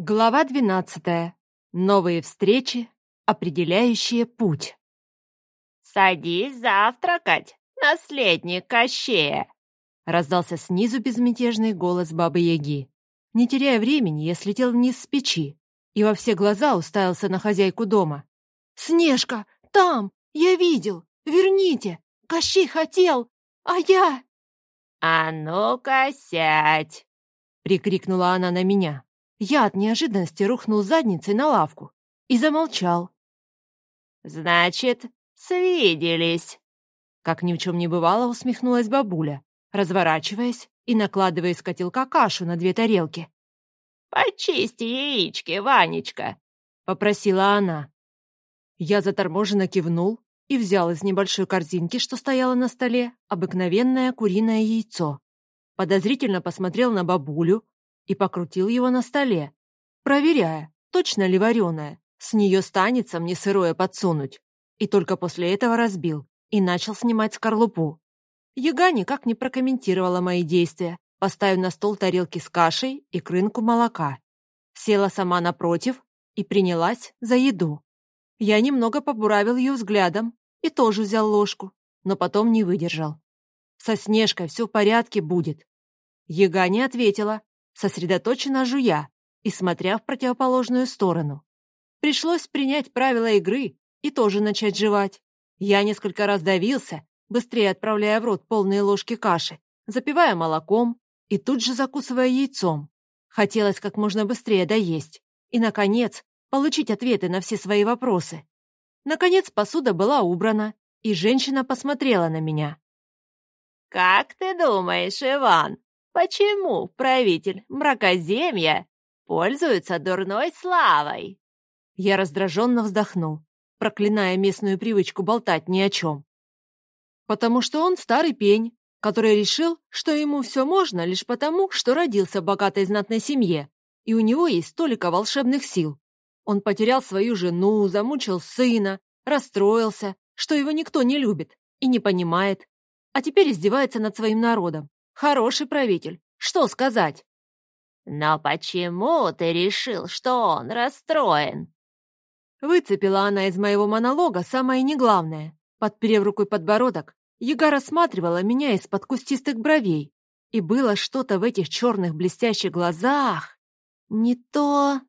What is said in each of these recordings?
Глава двенадцатая. Новые встречи, определяющие путь. «Садись завтракать, наследник Кощея!» Раздался снизу безмятежный голос Бабы-Яги. Не теряя времени, я слетел вниз с печи и во все глаза уставился на хозяйку дома. «Снежка! Там! Я видел! Верните! Кощей хотел! А я...» «А ну-ка сядь!» — прикрикнула она на меня. Я от неожиданности рухнул задницей на лавку и замолчал. «Значит, свиделись!» Как ни в чем не бывало, усмехнулась бабуля, разворачиваясь и накладывая из котелка кашу на две тарелки. «Почисти яички, Ванечка!» — попросила она. Я заторможенно кивнул и взял из небольшой корзинки, что стояло на столе, обыкновенное куриное яйцо. Подозрительно посмотрел на бабулю и покрутил его на столе, проверяя, точно ли вареное, с нее станется мне сырое подсунуть. И только после этого разбил и начал снимать скорлупу. Яга никак не прокомментировала мои действия, поставив на стол тарелки с кашей и крынку молока. Села сама напротив и принялась за еду. Я немного побуравил ее взглядом и тоже взял ложку, но потом не выдержал. Со Снежкой все в порядке будет. Яга не ответила, сосредоточенно жуя и смотря в противоположную сторону. Пришлось принять правила игры и тоже начать жевать. Я несколько раз давился, быстрее отправляя в рот полные ложки каши, запивая молоком и тут же закусывая яйцом. Хотелось как можно быстрее доесть и, наконец, получить ответы на все свои вопросы. Наконец посуда была убрана, и женщина посмотрела на меня. «Как ты думаешь, Иван, почему правитель мракоземья пользуется дурной славой?» Я раздраженно вздохнул, проклиная местную привычку болтать ни о чем. «Потому что он старый пень, который решил, что ему все можно лишь потому, что родился в богатой знатной семье, и у него есть столько волшебных сил. Он потерял свою жену, замучил сына, расстроился, что его никто не любит и не понимает, а теперь издевается над своим народом. Хороший правитель, что сказать? «Но почему ты решил, что он расстроен?» Выцепила она из моего монолога самое неглавное. Подперев рукой подбородок, Яга рассматривала меня из-под кустистых бровей. И было что-то в этих черных блестящих глазах. Не то...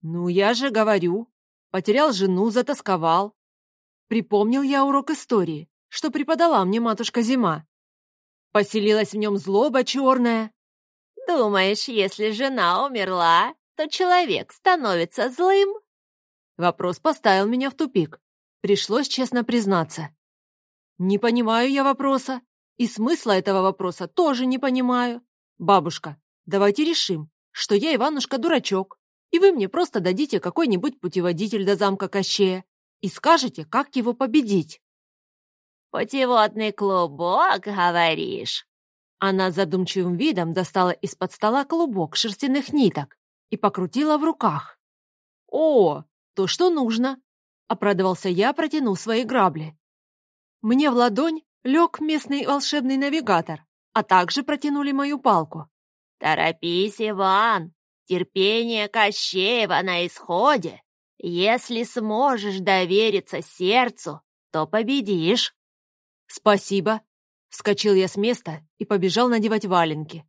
Ну, я же говорю. Потерял жену, затасковал. Припомнил я урок истории, что преподала мне матушка Зима. Поселилась в нем злоба черная. «Думаешь, если жена умерла, то человек становится злым?» Вопрос поставил меня в тупик. Пришлось честно признаться. Не понимаю я вопроса. И смысла этого вопроса тоже не понимаю. Бабушка, давайте решим, что я Иванушка-дурачок, и вы мне просто дадите какой-нибудь путеводитель до замка Кощея и скажете, как его победить. «Путеводный клубок, говоришь?» Она задумчивым видом достала из-под стола клубок шерстяных ниток и покрутила в руках. «О, то, что нужно!» — обрадовался я, протянув свои грабли. Мне в ладонь лег местный волшебный навигатор, а также протянули мою палку. «Торопись, Иван! Терпение Кощеева на исходе! Если сможешь довериться сердцу, то победишь!» «Спасибо!» — вскочил я с места и побежал надевать валенки.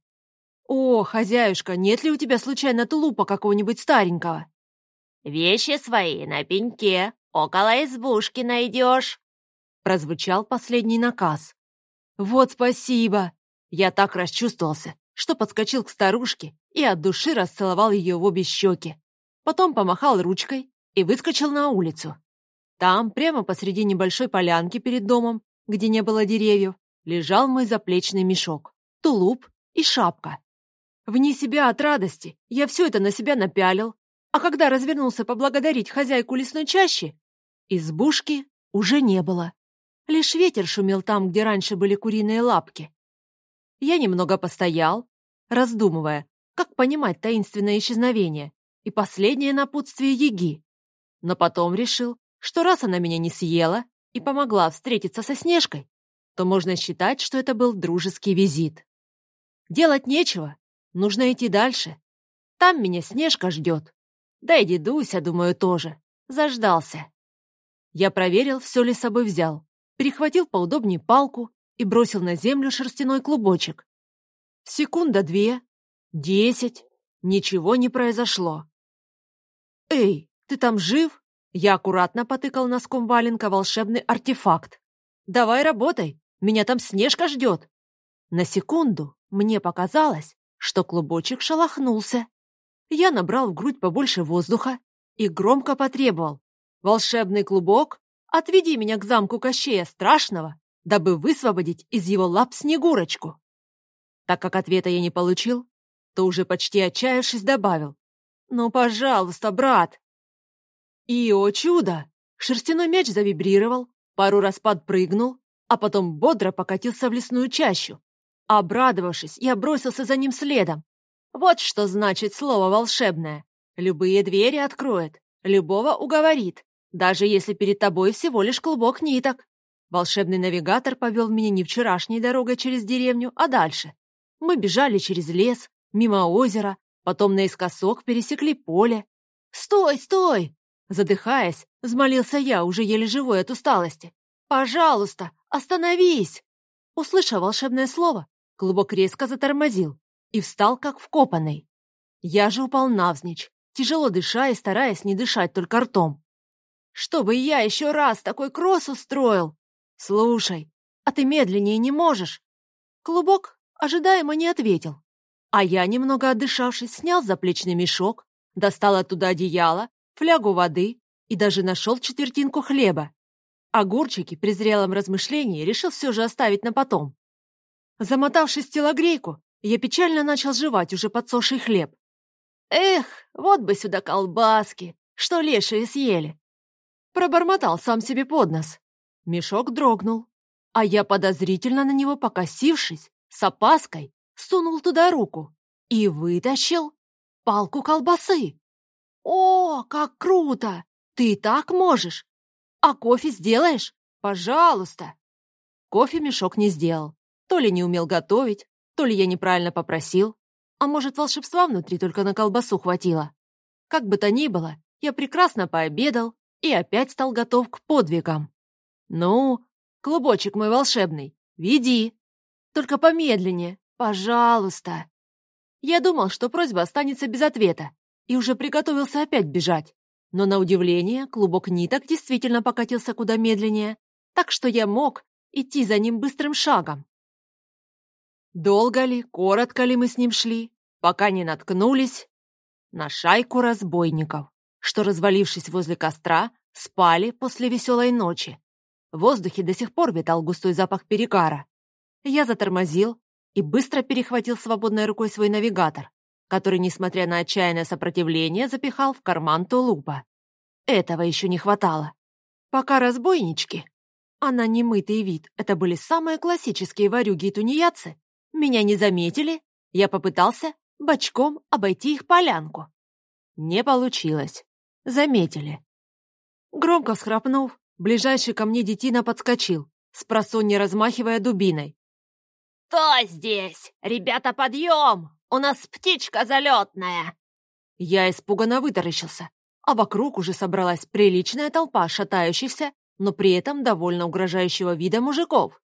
«О, хозяюшка, нет ли у тебя случайно тулупа какого-нибудь старенького?» «Вещи свои на пеньке, около избушки найдешь!» прозвучал последний наказ. «Вот спасибо!» Я так расчувствовался, что подскочил к старушке и от души расцеловал ее в обе щеки. Потом помахал ручкой и выскочил на улицу. Там, прямо посреди небольшой полянки перед домом, где не было деревьев, лежал мой заплечный мешок, тулуп и шапка. Вне себя от радости я все это на себя напялил, а когда развернулся поблагодарить хозяйку лесной чащи, избушки уже не было. Лишь ветер шумел там, где раньше были куриные лапки. Я немного постоял, раздумывая, как понимать таинственное исчезновение и последнее напутствие Еги. Но потом решил, что раз она меня не съела и помогла встретиться со Снежкой, то можно считать, что это был дружеский визит. Делать нечего, нужно идти дальше. Там меня Снежка ждет. Да и дедуся, думаю, тоже. Заждался. Я проверил, все ли с собой взял. Перехватил поудобнее палку и бросил на землю шерстяной клубочек. Секунда-две, десять. Ничего не произошло. «Эй, ты там жив?» Я аккуратно потыкал носком валенка волшебный артефакт. «Давай работай, меня там Снежка ждет!» На секунду мне показалось, что клубочек шелохнулся. Я набрал в грудь побольше воздуха и громко потребовал. «Волшебный клубок, отведи меня к замку Кощея Страшного, дабы высвободить из его лап Снегурочку». Так как ответа я не получил, то уже почти отчаявшись добавил. «Ну, пожалуйста, брат!» И, о чудо! Шерстяной мяч завибрировал, пару раз подпрыгнул, а потом бодро покатился в лесную чащу. Обрадовавшись, я бросился за ним следом. Вот что значит слово волшебное. Любые двери откроет, любого уговорит, даже если перед тобой всего лишь клубок ниток. Волшебный навигатор повел меня не вчерашней дорогой через деревню, а дальше. Мы бежали через лес, мимо озера, потом наискосок пересекли поле. «Стой, стой!» Задыхаясь, взмолился я, уже еле живой от усталости. «Пожалуйста, остановись!» Услышав волшебное слово, клубок резко затормозил и встал, как вкопанный. Я же упал навзничь, тяжело дыша и стараясь не дышать только ртом. «Чтобы я еще раз такой кросс устроил!» «Слушай, а ты медленнее не можешь?» Клубок ожидаемо не ответил. А я, немного отдышавшись, снял заплечный мешок, достал оттуда одеяло флягу воды и даже нашел четвертинку хлеба. Огурчики при зрелом размышлении решил все же оставить на потом. Замотавшись телогрейку, я печально начал жевать уже подсохший хлеб. «Эх, вот бы сюда колбаски, что лешие съели!» Пробормотал сам себе под нос. Мешок дрогнул, а я, подозрительно на него покосившись, с опаской, сунул туда руку и вытащил палку колбасы. «О, как круто! Ты так можешь! А кофе сделаешь? Пожалуйста!» Кофе мешок не сделал. То ли не умел готовить, то ли я неправильно попросил, а может, волшебства внутри только на колбасу хватило. Как бы то ни было, я прекрасно пообедал и опять стал готов к подвигам. «Ну, клубочек мой волшебный, веди. Только помедленнее, пожалуйста». Я думал, что просьба останется без ответа, и уже приготовился опять бежать. Но на удивление клубок ниток действительно покатился куда медленнее, так что я мог идти за ним быстрым шагом. Долго ли, коротко ли мы с ним шли, пока не наткнулись на шайку разбойников, что, развалившись возле костра, спали после веселой ночи. В воздухе до сих пор витал густой запах перегара. Я затормозил и быстро перехватил свободной рукой свой навигатор который, несмотря на отчаянное сопротивление, запихал в карман тулупа. Этого еще не хватало. Пока разбойнички, а на немытый вид это были самые классические варюги и тунеядцы, меня не заметили, я попытался бочком обойти их полянку. Не получилось. Заметили. Громко всхрапнув, ближайший ко мне детина подскочил, с просонья размахивая дубиной. «Кто здесь? Ребята, подъем! У нас птичка залетная!» Я испуганно вытаращился, а вокруг уже собралась приличная толпа шатающихся, но при этом довольно угрожающего вида мужиков.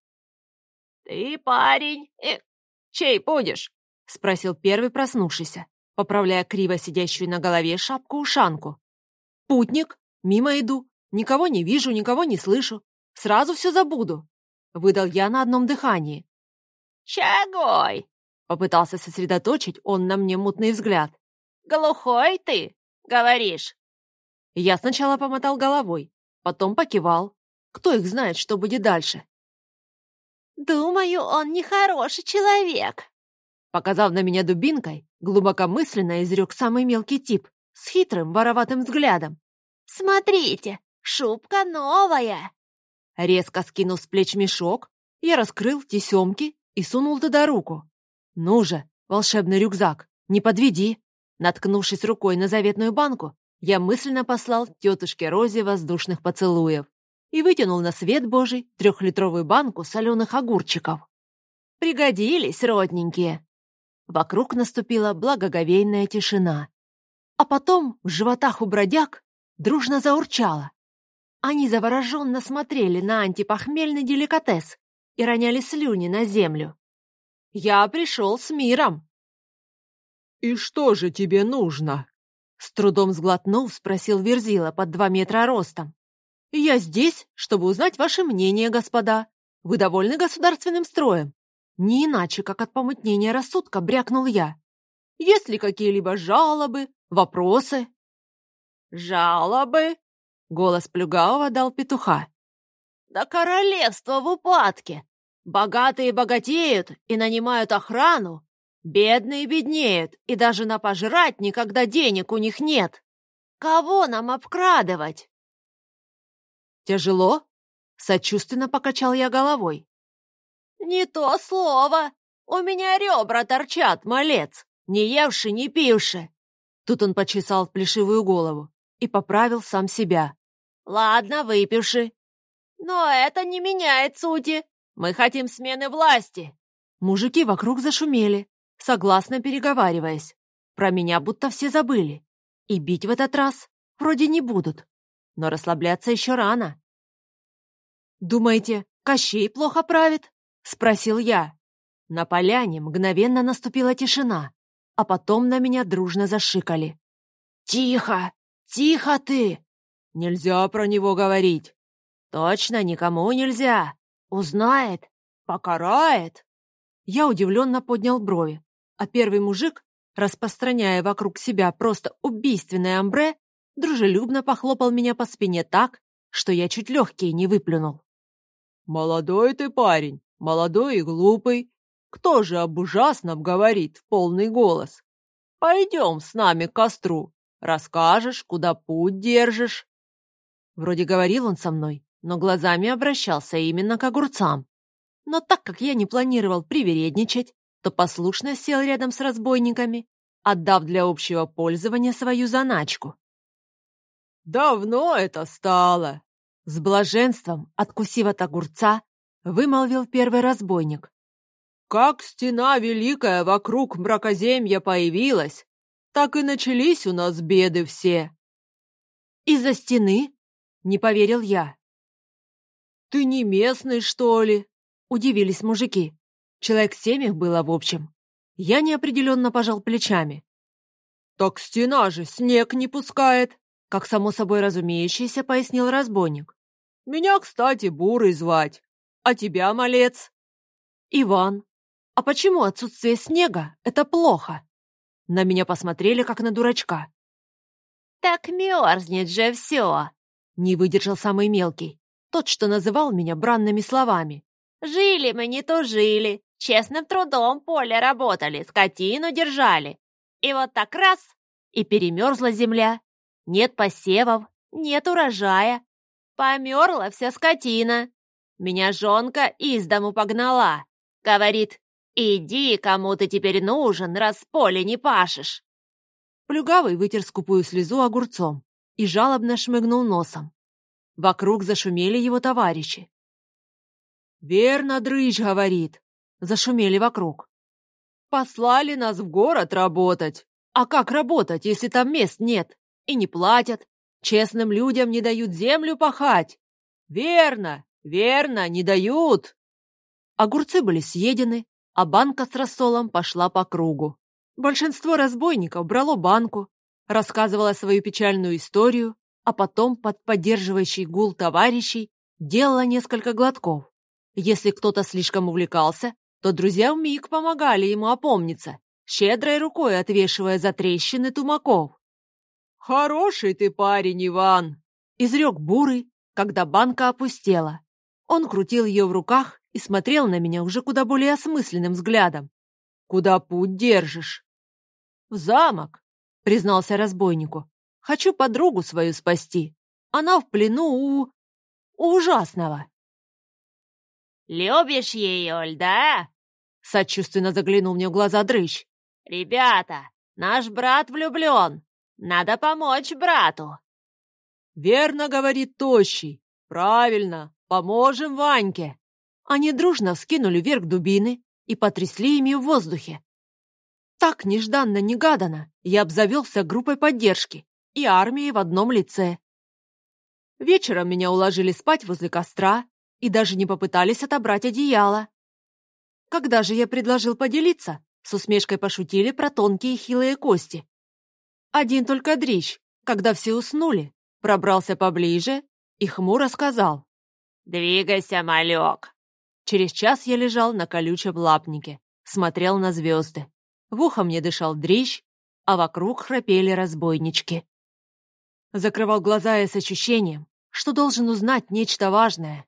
«Ты парень, и чей будешь?» — спросил первый проснувшийся, поправляя криво сидящую на голове шапку-ушанку. «Путник, мимо иду, никого не вижу, никого не слышу, сразу все забуду», — выдал я на одном дыхании. «Чагой!» Попытался сосредоточить он на мне мутный взгляд. «Глухой ты, говоришь?» Я сначала помотал головой, потом покивал. Кто их знает, что будет дальше? «Думаю, он нехороший человек», Показав на меня дубинкой, глубокомысленно изрек самый мелкий тип с хитрым вороватым взглядом. «Смотрите, шубка новая!» Резко скинул с плеч мешок, я раскрыл тесемки и сунул туда руку. «Ну же, волшебный рюкзак, не подведи!» Наткнувшись рукой на заветную банку, я мысленно послал тетушке Розе воздушных поцелуев и вытянул на свет Божий трехлитровую банку соленых огурчиков. «Пригодились, родненькие!» Вокруг наступила благоговейная тишина. А потом в животах у бродяг дружно заурчало. Они завороженно смотрели на антипохмельный деликатес и роняли слюни на землю. «Я пришел с миром!» «И что же тебе нужно?» С трудом сглотнув, спросил Верзила под два метра ростом. «Я здесь, чтобы узнать ваше мнение, господа. Вы довольны государственным строем?» Не иначе, как от помутнения рассудка, брякнул я. «Есть ли какие-либо жалобы, вопросы?» «Жалобы?» — голос Плюгавого дал петуха. «Да королевство в упадке! Богатые богатеют и нанимают охрану, бедные беднеют и даже на пожрать никогда денег у них нет. Кого нам обкрадывать?» «Тяжело?» — сочувственно покачал я головой. «Не то слово! У меня ребра торчат, малец, не евши, не пивши!» Тут он почесал плешивую голову и поправил сам себя. «Ладно, выпивши. Но это не меняет сути. Мы хотим смены власти». Мужики вокруг зашумели, согласно переговариваясь. Про меня будто все забыли. И бить в этот раз вроде не будут. Но расслабляться еще рано. «Думаете, Кощей плохо правит?» — спросил я. На поляне мгновенно наступила тишина, а потом на меня дружно зашикали. «Тихо! Тихо ты! Нельзя про него говорить! Точно никому нельзя! Узнает, покарает!» Я удивленно поднял брови, а первый мужик, распространяя вокруг себя просто убийственное амбре, дружелюбно похлопал меня по спине так, что я чуть легкие не выплюнул. «Молодой ты парень, молодой и глупый. Кто же об ужасном говорит в полный голос? Пойдем с нами к костру, расскажешь, куда путь держишь». Вроде говорил он со мной, но глазами обращался именно к огурцам. Но так как я не планировал привередничать, то послушно сел рядом с разбойниками, отдав для общего пользования свою заначку. «Давно это стало!» С блаженством, откусив от огурца, вымолвил первый разбойник. «Как стена великая вокруг мракоземья появилась, так и начались у нас беды все». «Из-за стены?» — не поверил я. «Ты не местный, что ли?» — удивились мужики. Человек семь их было в общем. Я неопределенно пожал плечами. «Так стена же снег не пускает», — как само собой разумеющееся пояснил разбойник. «Меня, кстати, Бурой звать. А тебя, малец?» «Иван. А почему отсутствие снега — это плохо?» На меня посмотрели, как на дурачка. «Так мерзнет же все!» Не выдержал самый мелкий, тот, что называл меня бранными словами. «Жили мы, не то жили, честным трудом поле работали, скотину держали. И вот так раз — и перемерзла земля. Нет посевов, нет урожая. Померла вся скотина. Меня жонка из дому погнала. Говорит, иди, кому ты теперь нужен, раз поле не пашешь. Плюгавый вытер скупую слезу огурцом и жалобно шмыгнул носом. Вокруг зашумели его товарищи. «Верно, дрыщ говорит», — зашумели вокруг. «Послали нас в город работать. А как работать, если там мест нет? И не платят. Честным людям не дают землю пахать. Верно, «Верно, не дают!» Огурцы были съедены, а банка с рассолом пошла по кругу. Большинство разбойников брало банку, рассказывало свою печальную историю, а потом под поддерживающий гул товарищей делала несколько глотков. Если кто-то слишком увлекался, то друзья вмиг помогали ему опомниться, щедрой рукой отвешивая за трещины тумаков. «Хороший ты парень, Иван!» — изрек Бурый, когда банка опустела. Он крутил ее в руках и смотрел на меня уже куда более осмысленным взглядом. «Куда путь держишь?» «В замок», — признался разбойнику. «Хочу подругу свою спасти. Она в плену у... у ужасного». «Любишь ее, да?» — сочувственно заглянул мне в глаза дрыщ. «Ребята, наш брат влюблен. Надо помочь брату». «Верно, — говорит Тощий. Правильно. Поможем Ваньке!» Они дружно вскинули вверх дубины и потрясли ими в воздухе. Так нежданно-негаданно я обзавелся группой поддержки и армией в одном лице. Вечером меня уложили спать возле костра и даже не попытались отобрать одеяло. Когда же я предложил поделиться, с усмешкой пошутили про тонкие хилые кости. Один только дрищ, когда все уснули, пробрался поближе и хмуро сказал. «Двигайся, малек!» Через час я лежал на колючем лапнике, смотрел на звезды. В ухо мне дышал дрищ, а вокруг храпели разбойнички. Закрывал глаза я с ощущением, что должен узнать нечто важное,